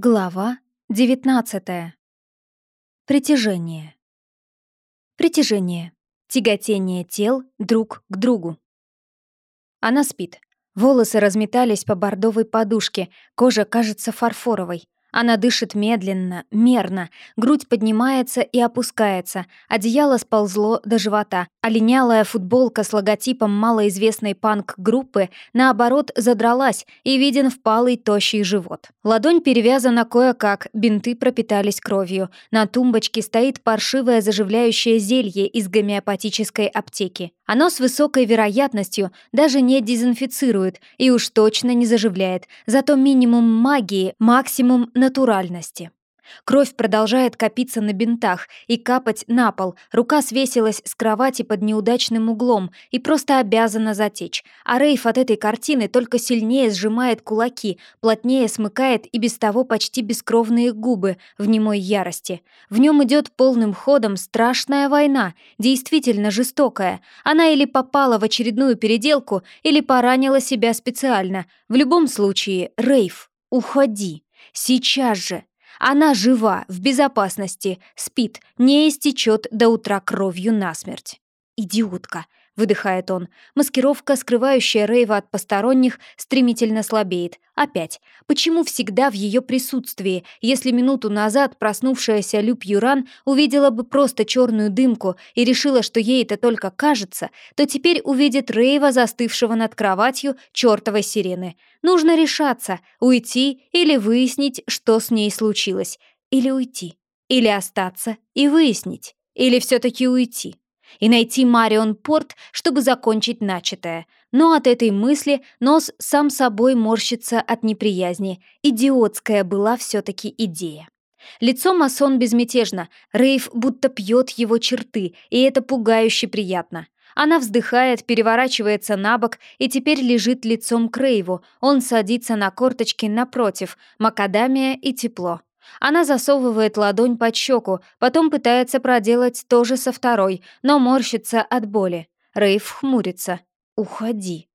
Глава 19. Притяжение. Притяжение. Тяготение тел друг к другу. Она спит. Волосы разметались по бордовой подушке, кожа кажется фарфоровой. Она дышит медленно, мерно, грудь поднимается и опускается, одеяло сползло до живота, а футболка с логотипом малоизвестной панк-группы, наоборот, задралась, и виден впалый тощий живот. Ладонь перевязана кое-как, бинты пропитались кровью. На тумбочке стоит паршивое заживляющее зелье из гомеопатической аптеки. Оно с высокой вероятностью даже не дезинфицирует и уж точно не заживляет, зато минимум магии, максимум натуральности. Кровь продолжает копиться на бинтах и капать на пол. Рука свесилась с кровати под неудачным углом и просто обязана затечь. А Рейф от этой картины только сильнее сжимает кулаки, плотнее смыкает и без того почти бескровные губы в немой ярости. В нем идет полным ходом страшная война, действительно жестокая. Она или попала в очередную переделку, или поранила себя специально. В любом случае, Рейф, уходи. Сейчас же. Она жива, в безопасности, спит, не истечет до утра кровью насмерть. Идиотка, выдыхает он. Маскировка, скрывающая Рейва от посторонних, стремительно слабеет. Опять. Почему всегда в ее присутствии, если минуту назад проснувшаяся Люб Юран увидела бы просто черную дымку и решила, что ей это только кажется, то теперь увидит Рейва, застывшего над кроватью чертовой сирены. Нужно решаться, уйти или выяснить, что с ней случилось. Или уйти. Или остаться и выяснить. Или все-таки уйти и найти Марион Порт, чтобы закончить начатое. Но от этой мысли нос сам собой морщится от неприязни. Идиотская была все-таки идея. Лицо масон безмятежно, Рейв будто пьет его черты, и это пугающе приятно. Она вздыхает, переворачивается на бок и теперь лежит лицом к Рейву. Он садится на корточки напротив, макадамия и тепло. Она засовывает ладонь под щеку, потом пытается проделать то же со второй, но морщится от боли. Рейв хмурится. «Уходи».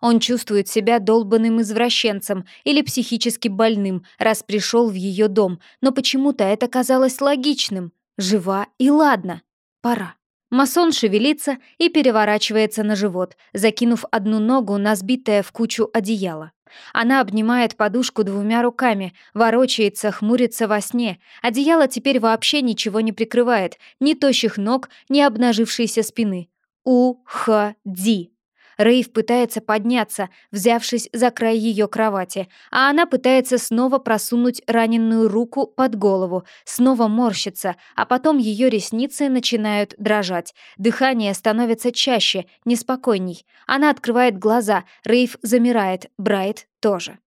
Он чувствует себя долбанным извращенцем или психически больным, раз пришел в ее дом, но почему-то это казалось логичным. Жива и ладно. Пора. Масон шевелится и переворачивается на живот, закинув одну ногу на сбитое в кучу одеяло. Она обнимает подушку двумя руками, ворочается, хмурится во сне. Одеяло теперь вообще ничего не прикрывает, ни тощих ног, ни обнажившейся спины. «У-ха-ди!» Рейв пытается подняться, взявшись за край ее кровати, а она пытается снова просунуть раненую руку под голову, снова морщится, а потом ее ресницы начинают дрожать. Дыхание становится чаще, неспокойней. Она открывает глаза, Рейв замирает, Брайт тоже.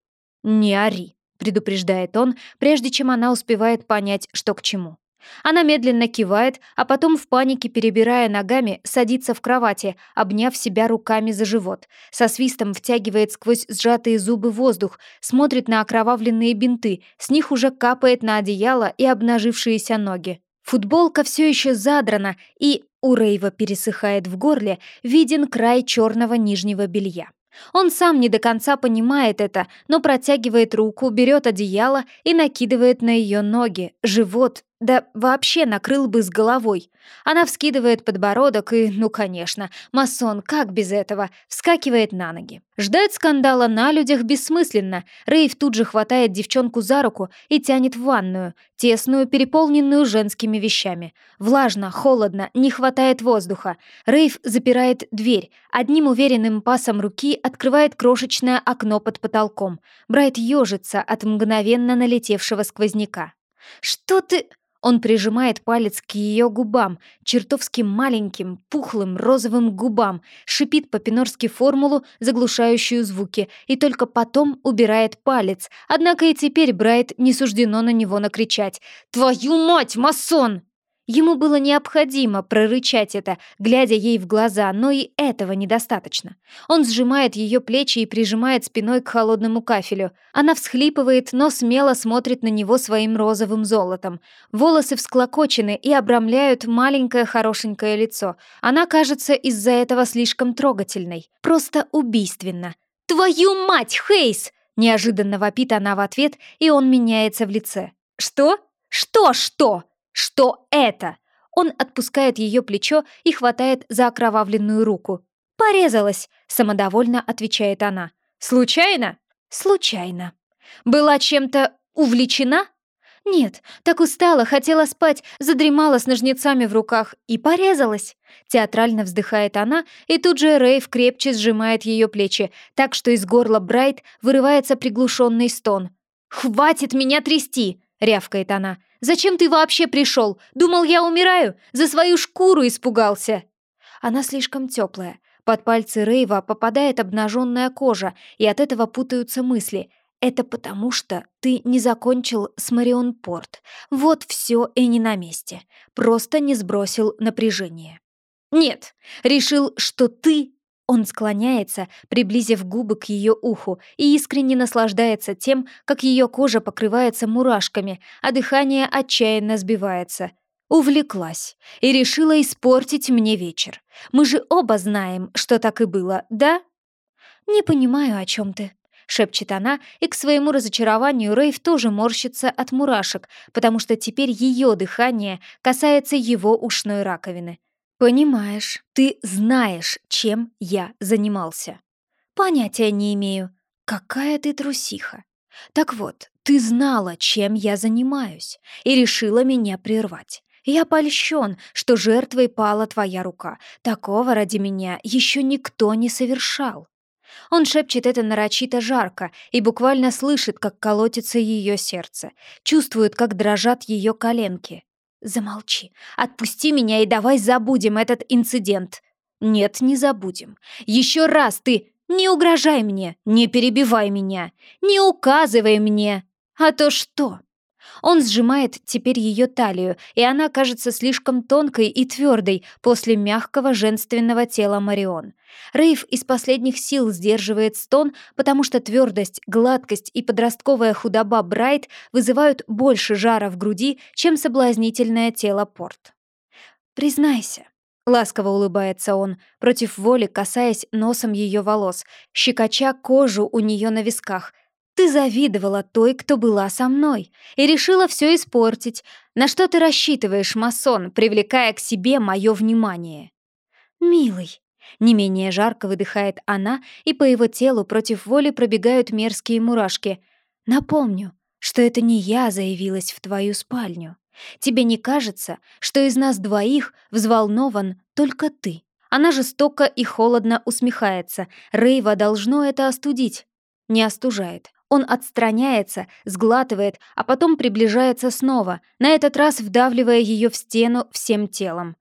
«Не ори», — предупреждает он, прежде чем она успевает понять, что к чему. Она медленно кивает, а потом в панике, перебирая ногами, садится в кровати, обняв себя руками за живот. Со свистом втягивает сквозь сжатые зубы воздух, смотрит на окровавленные бинты, с них уже капает на одеяло и обнажившиеся ноги. Футболка все еще задрана, и у Рейва пересыхает в горле, виден край черного нижнего белья. Он сам не до конца понимает это, но протягивает руку, берет одеяло и накидывает на ее ноги, живот, да вообще накрыл бы с головой. Она вскидывает подбородок и, ну конечно, масон, как без этого, вскакивает на ноги. Ждать скандала на людях бессмысленно. Рейв тут же хватает девчонку за руку и тянет в ванную, тесную, переполненную женскими вещами. Влажно, холодно, не хватает воздуха. Рейв запирает дверь, одним уверенным пасом руки открывает крошечное окно под потолком. Брайт ежится от мгновенно налетевшего сквозняка. «Что ты...» Он прижимает палец к ее губам, чертовски маленьким, пухлым, розовым губам, шипит по-пинорски формулу, заглушающую звуки, и только потом убирает палец. Однако и теперь Брайт не суждено на него накричать «Твою мать, масон!» Ему было необходимо прорычать это, глядя ей в глаза, но и этого недостаточно. Он сжимает ее плечи и прижимает спиной к холодному кафелю. Она всхлипывает, но смело смотрит на него своим розовым золотом. Волосы всклокочены и обрамляют маленькое хорошенькое лицо. Она кажется из-за этого слишком трогательной. Просто убийственно. «Твою мать, Хейс!» Неожиданно вопит она в ответ, и он меняется в лице. «Что? Что? Что? Это?» Он отпускает ее плечо и хватает за окровавленную руку. «Порезалась», — самодовольно отвечает она. «Случайно?» «Случайно». «Была чем-то увлечена?» «Нет, так устала, хотела спать, задремала с ножницами в руках и порезалась». Театрально вздыхает она, и тут же Рейв крепче сжимает ее плечи, так что из горла Брайт вырывается приглушенный стон. «Хватит меня трясти!» — рявкает она. «Зачем ты вообще пришел? Думал, я умираю? За свою шкуру испугался!» Она слишком теплая. Под пальцы Рейва попадает обнаженная кожа, и от этого путаются мысли. Это потому, что ты не закончил с Марион Порт. Вот все и не на месте. Просто не сбросил напряжение. Нет, решил, что ты... Он склоняется, приблизив губы к ее уху, и искренне наслаждается тем, как ее кожа покрывается мурашками, а дыхание отчаянно сбивается. Увлеклась и решила испортить мне вечер. Мы же оба знаем, что так и было, да? Не понимаю, о чем ты, шепчет она, и к своему разочарованию Рейв тоже морщится от мурашек, потому что теперь ее дыхание касается его ушной раковины. «Понимаешь, ты знаешь, чем я занимался». «Понятия не имею. Какая ты трусиха. Так вот, ты знала, чем я занимаюсь, и решила меня прервать. Я польщен, что жертвой пала твоя рука. Такого ради меня еще никто не совершал. Он шепчет это нарочито жарко и буквально слышит, как колотится ее сердце, чувствует, как дрожат ее коленки. «Замолчи, отпусти меня и давай забудем этот инцидент». «Нет, не забудем. Еще раз ты не угрожай мне, не перебивай меня, не указывай мне. А то что?» Он сжимает теперь ее талию, и она кажется слишком тонкой и твердой после мягкого женственного тела Марион. Рейв из последних сил сдерживает стон, потому что твердость, гладкость и подростковая худоба Брайт вызывают больше жара в груди, чем соблазнительное тело Порт. «Признайся», — ласково улыбается он, против воли касаясь носом ее волос, щекоча кожу у нее на висках, ты завидовала той, кто была со мной, и решила все испортить. На что ты рассчитываешь, масон, привлекая к себе мое внимание? Милый. Не менее жарко выдыхает она, и по его телу против воли пробегают мерзкие мурашки. Напомню, что это не я заявилась в твою спальню. Тебе не кажется, что из нас двоих взволнован только ты? Она жестоко и холодно усмехается. Рейва должно это остудить. Не остужает. Он отстраняется, сглатывает, а потом приближается снова, на этот раз вдавливая ее в стену всем телом.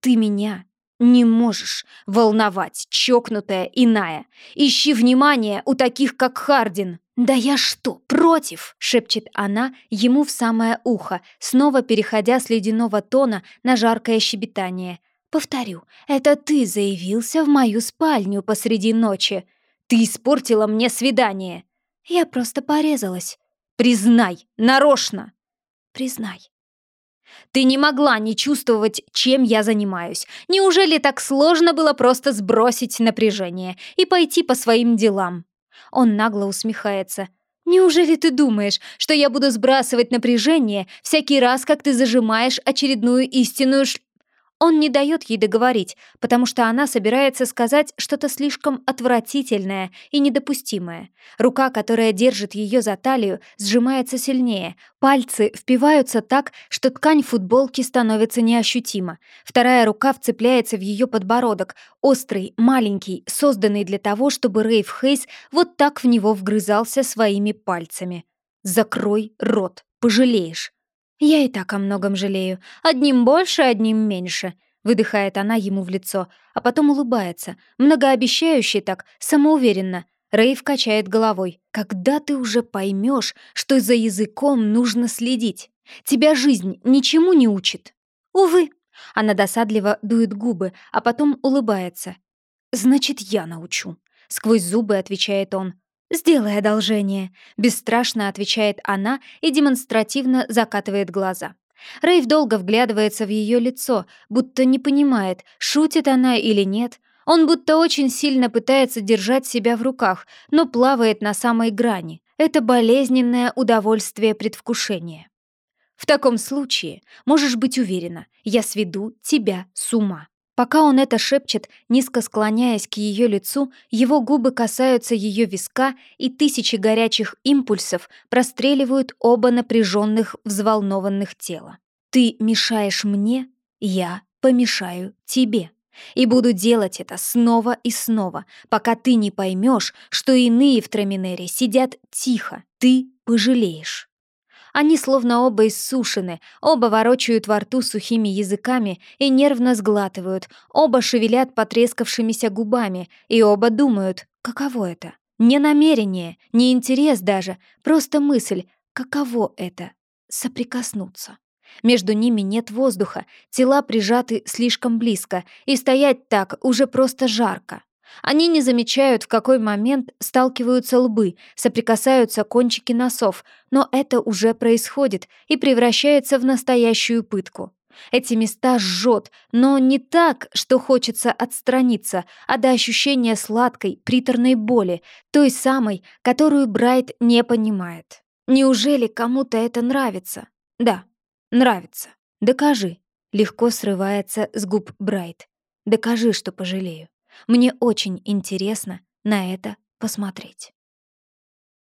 «Ты меня не можешь волновать, чокнутая иная. Ищи внимание у таких, как Хардин». «Да я что, против?» — шепчет она ему в самое ухо, снова переходя с ледяного тона на жаркое щебетание. «Повторю, это ты заявился в мою спальню посреди ночи. Ты испортила мне свидание». Я просто порезалась. Признай, нарочно. Признай. Ты не могла не чувствовать, чем я занимаюсь. Неужели так сложно было просто сбросить напряжение и пойти по своим делам? Он нагло усмехается. Неужели ты думаешь, что я буду сбрасывать напряжение всякий раз, как ты зажимаешь очередную истинную ш... Он не дает ей договорить, потому что она собирается сказать что-то слишком отвратительное и недопустимое. Рука, которая держит ее за талию, сжимается сильнее. Пальцы впиваются так, что ткань футболки становится неощутима. Вторая рука вцепляется в ее подбородок, острый, маленький, созданный для того, чтобы Рейв Хейс вот так в него вгрызался своими пальцами. «Закрой рот, пожалеешь». «Я и так о многом жалею. Одним больше, одним меньше», — выдыхает она ему в лицо, а потом улыбается, многообещающе так, самоуверенно. Рейв качает головой. «Когда ты уже поймешь, что за языком нужно следить? Тебя жизнь ничему не учит?» «Увы». Она досадливо дует губы, а потом улыбается. «Значит, я научу», — сквозь зубы отвечает он. «Сделай одолжение», — бесстрашно отвечает она и демонстративно закатывает глаза. Рейв долго вглядывается в ее лицо, будто не понимает, шутит она или нет. Он будто очень сильно пытается держать себя в руках, но плавает на самой грани. Это болезненное удовольствие предвкушения. В таком случае можешь быть уверена, я сведу тебя с ума. Пока он это шепчет, низко склоняясь к ее лицу, его губы касаются ее виска, и тысячи горячих импульсов простреливают оба напряженных, взволнованных тела. «Ты мешаешь мне, я помешаю тебе». И буду делать это снова и снова, пока ты не поймешь, что иные в Траминере сидят тихо. Ты пожалеешь. Они словно оба иссушены, оба ворочают во рту сухими языками и нервно сглатывают, оба шевелят потрескавшимися губами, и оба думают, каково это? Не намерение, не интерес даже, просто мысль, каково это — соприкоснуться. Между ними нет воздуха, тела прижаты слишком близко, и стоять так уже просто жарко. Они не замечают, в какой момент сталкиваются лбы, соприкасаются кончики носов, но это уже происходит и превращается в настоящую пытку. Эти места жжет, но не так, что хочется отстраниться, а до ощущения сладкой, приторной боли, той самой, которую Брайт не понимает. Неужели кому-то это нравится? Да, нравится. Докажи. Легко срывается с губ Брайт. Докажи, что пожалею. Мне очень интересно на это посмотреть.